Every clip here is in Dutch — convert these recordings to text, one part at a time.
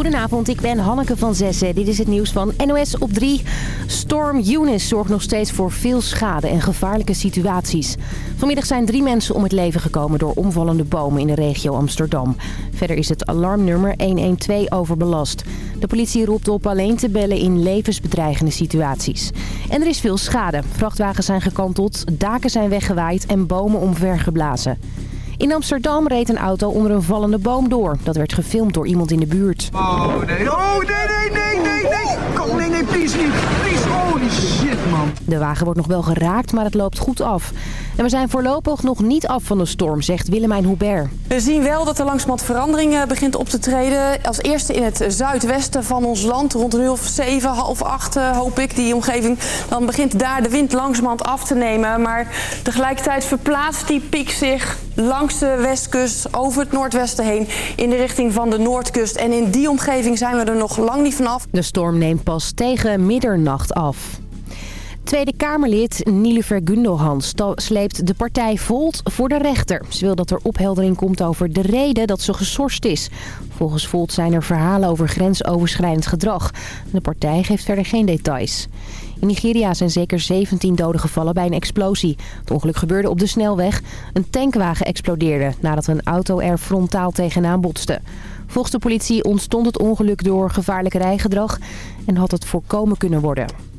Goedenavond, ik ben Hanneke van Zessen. Dit is het nieuws van NOS op 3. Storm Eunice zorgt nog steeds voor veel schade en gevaarlijke situaties. Vanmiddag zijn drie mensen om het leven gekomen door omvallende bomen in de regio Amsterdam. Verder is het alarmnummer 112 overbelast. De politie roept op alleen te bellen in levensbedreigende situaties. En er is veel schade. Vrachtwagens zijn gekanteld, daken zijn weggewaaid en bomen omvergeblazen. In Amsterdam reed een auto onder een vallende boom door. Dat werd gefilmd door iemand in de buurt. Oh nee, oh nee, nee, nee, nee, nee. Kom, nee, nee, please niet. Please, holy shit man. De wagen wordt nog wel geraakt, maar het loopt goed af. En we zijn voorlopig nog niet af van de storm, zegt Willemijn Hubert. We zien wel dat er langzamerhand verandering eh, begint op te treden. Als eerste in het zuidwesten van ons land, rond een uur of zeven, half acht eh, hoop ik, die omgeving. Dan begint daar de wind langzamerhand af te nemen. Maar tegelijkertijd verplaatst die piek zich langs de westkust, over het noordwesten heen, in de richting van de noordkust. En in die omgeving zijn we er nog lang niet vanaf. De storm neemt pas tegen middernacht af. Tweede Kamerlid Nilufer Gundogan sleept de partij Volt voor de rechter. Ze wil dat er opheldering komt over de reden dat ze geschorst is. Volgens Volt zijn er verhalen over grensoverschrijdend gedrag. De partij geeft verder geen details. In Nigeria zijn zeker 17 doden gevallen bij een explosie. Het ongeluk gebeurde op de snelweg. Een tankwagen explodeerde nadat een auto er frontaal tegenaan botste. Volgens de politie ontstond het ongeluk door gevaarlijk rijgedrag en had het voorkomen kunnen worden.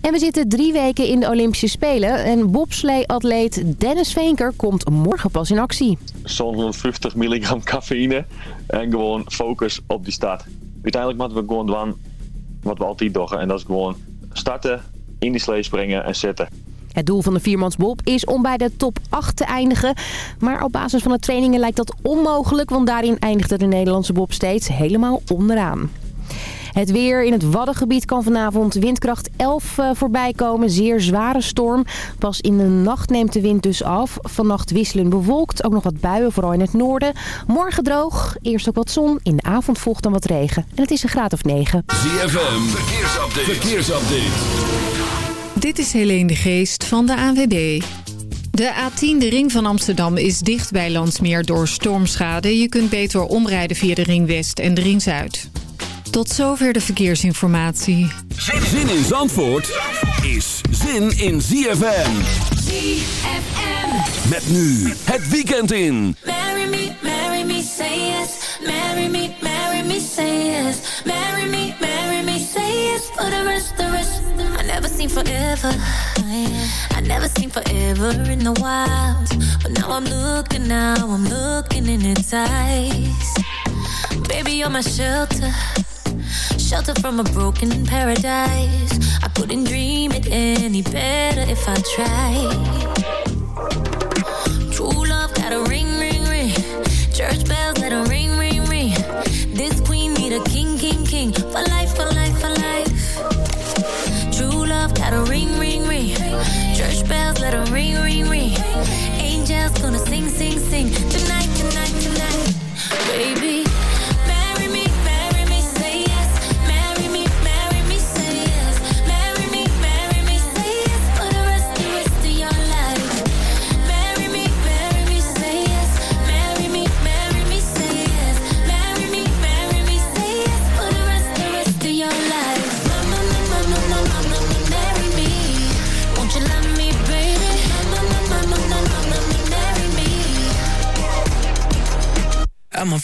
En we zitten drie weken in de Olympische Spelen. En bobslee-atleet Dennis Veenker komt morgen pas in actie. 150 milligram cafeïne en gewoon focus op die start. Uiteindelijk moeten we gewoon doen wat we altijd doen. En dat is gewoon starten, in die slee springen en zetten. Het doel van de viermansbob is om bij de top 8 te eindigen. Maar op basis van de trainingen lijkt dat onmogelijk, want daarin eindigde de Nederlandse bob steeds helemaal onderaan. Het weer in het Waddengebied kan vanavond windkracht 11 uh, voorbij komen. Zeer zware storm. Pas in de nacht neemt de wind dus af. Vannacht wisselend bewolkt. Ook nog wat buien, vooral in het noorden. Morgen droog. Eerst ook wat zon. In de avond volgt dan wat regen. En het is een graad of 9. ZFM. Verkeersupdate. Verkeersupdate. Dit is Helene de Geest van de ANWB. De A10, de ring van Amsterdam, is dicht bij Landsmeer door stormschade. Je kunt beter omrijden via de ring West en de ring Zuid. Tot zover de verkeersinformatie. Zin in Zandvoort is zin in ZFM. ZFM. Met nu het weekend in. Marry me, marry me, say yes. Marry me, marry me, say yes. Marry me, marry me, say yes. For the rest, the rest. I never seen forever. I never seen forever in the wild. But now I'm looking, now I'm looking in its eyes. Baby, you're my shelter. Shelter from a broken paradise. I couldn't dream it any better if I tried. True love got a ring, ring, ring. Church bells let a ring, ring, ring. This queen need a king, king, king. For life, for life, for life. True love got a ring.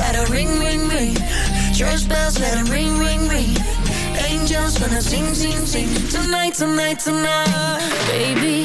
Got a ring, ring, ring. Church bells let it ring, ring, ring. Angels gonna sing, sing, sing. Tonight, tonight, tonight. Baby,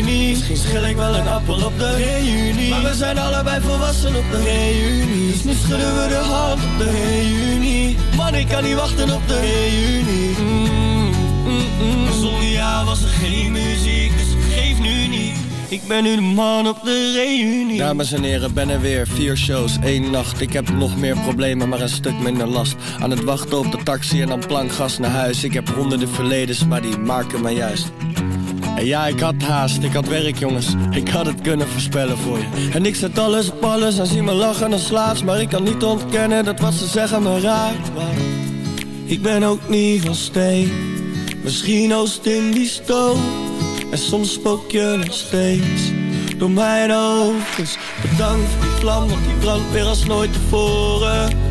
Misschien schil ik wel een appel op de reunie. Maar we zijn allebei volwassen op de reunie. Dus nu schudden we de hand op de reunie. Man, ik kan niet wachten op de reunie. Mm, mm. Zonder jou was er geen muziek, dus het geeft nu niet. Ik ben nu de man op de reunie. Dames en heren, ben er weer. Vier shows, één nacht. Ik heb nog meer problemen, maar een stuk minder last. Aan het wachten op de taxi en dan plankgas naar huis. Ik heb honderden verledens, maar die maken me juist. En ja, ik had haast, ik had werk jongens. Ik had het kunnen voorspellen voor je. En ik zet alles op alles en zie me lachen als slaats Maar ik kan niet ontkennen dat wat ze zeggen me raakt. Maar ik ben ook niet van steen. Misschien oost in die stoof En soms spook je nog steeds Door mijn hoofd bedankt voor die vlam Want die brandt weer als nooit tevoren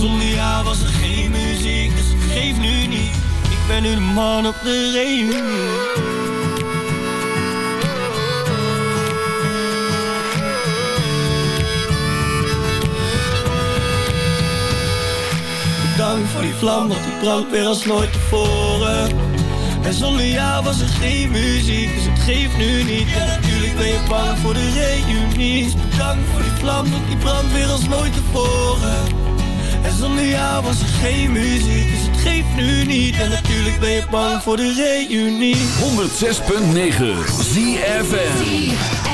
zonder jou was er geen muziek, dus geef nu niet. Ik ben nu de man op de reunie. Bedankt voor die vlam, want die brandt weer als nooit tevoren. En zonder jou was er geen muziek, dus het geeft nu niet. En natuurlijk ben je bang voor de reunie. Bedankt voor die vlam, want die brandt weer als nooit tevoren. En zonder jou was er geen muziek, dus het geeft nu niet. En natuurlijk ben je bang voor de reunie. 106.9 ZFM.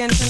again.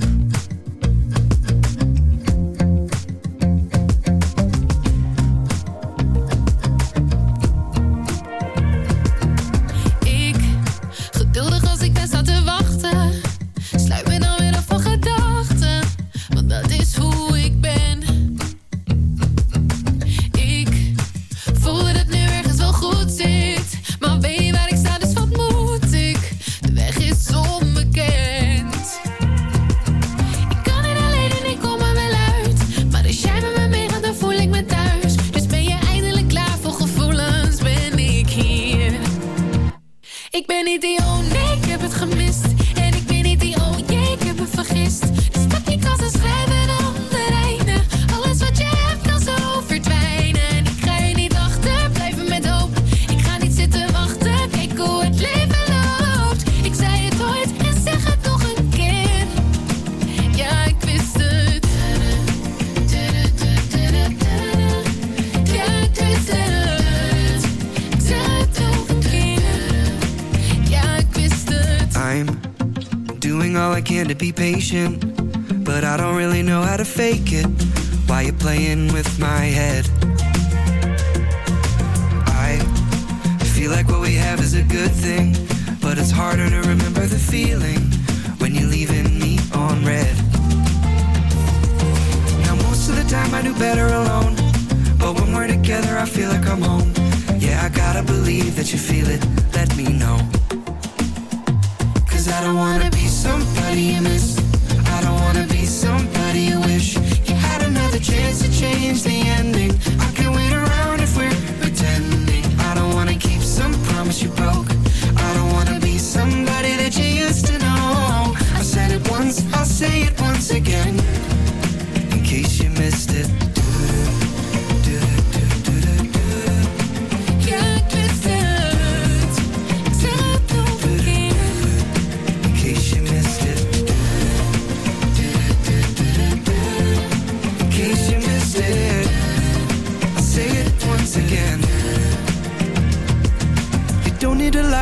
better alone. But when we're together, I feel like I'm home. Yeah, I gotta believe that you feel it. Let me know. Cause I don't wanna be somebody you miss. I don't wanna be somebody you wish. You had another chance to change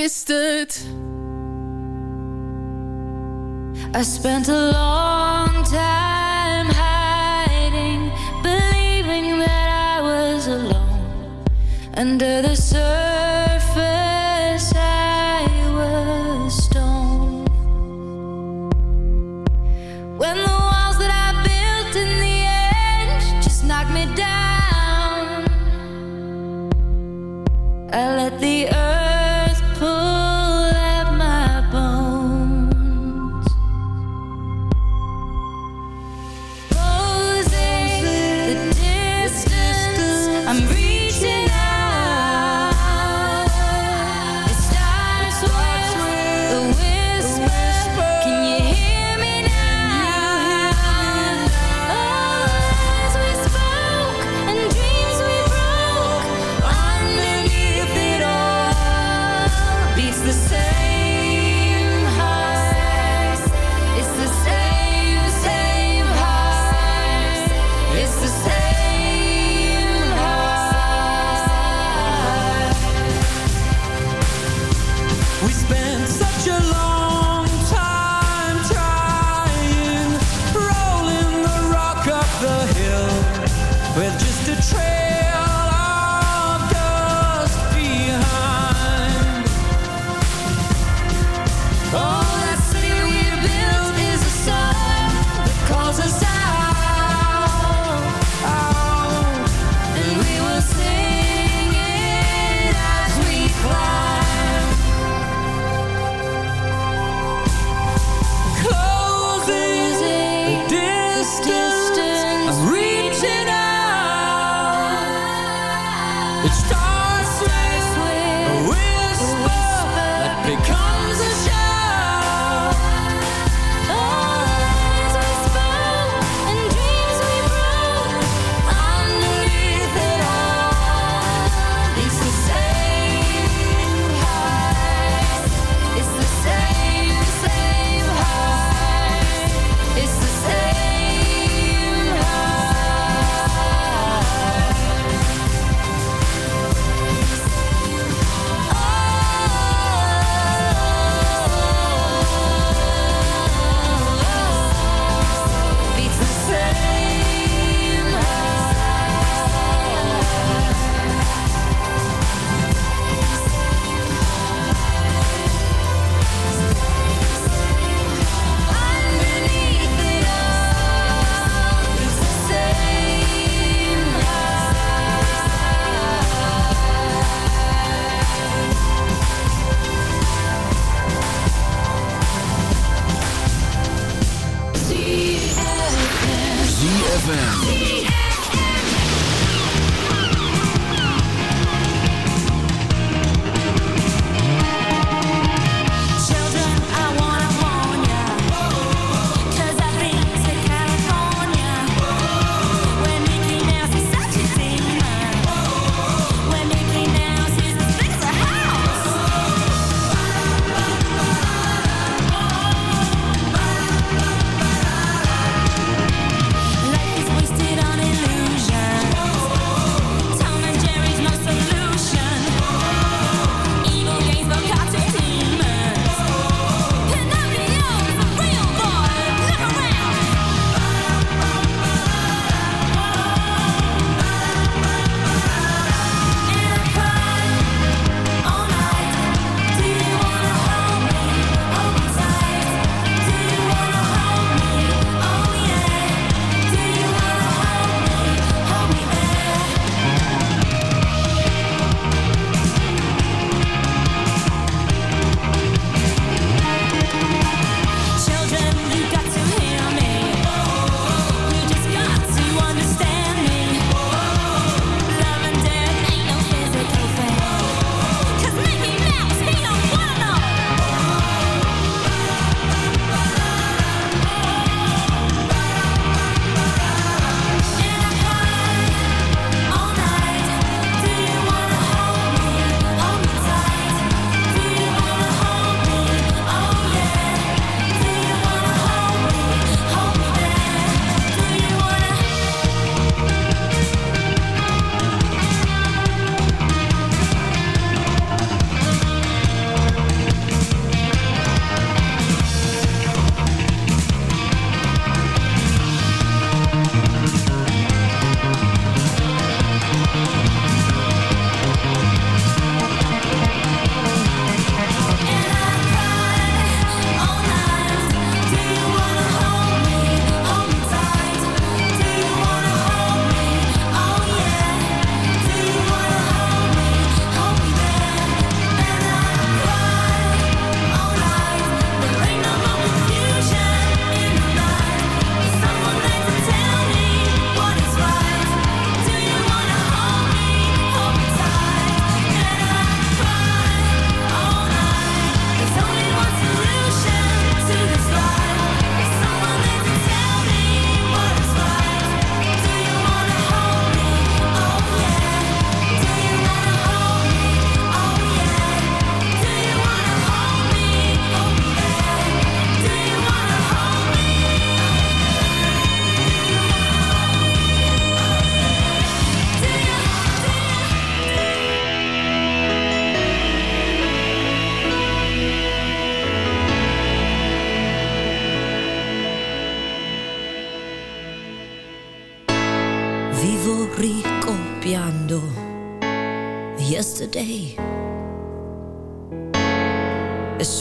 wist het. I spent a long time hiding, believing that I was alone. Under the surface, I was stone. When the walls that I built in the end just knocked me down, I let the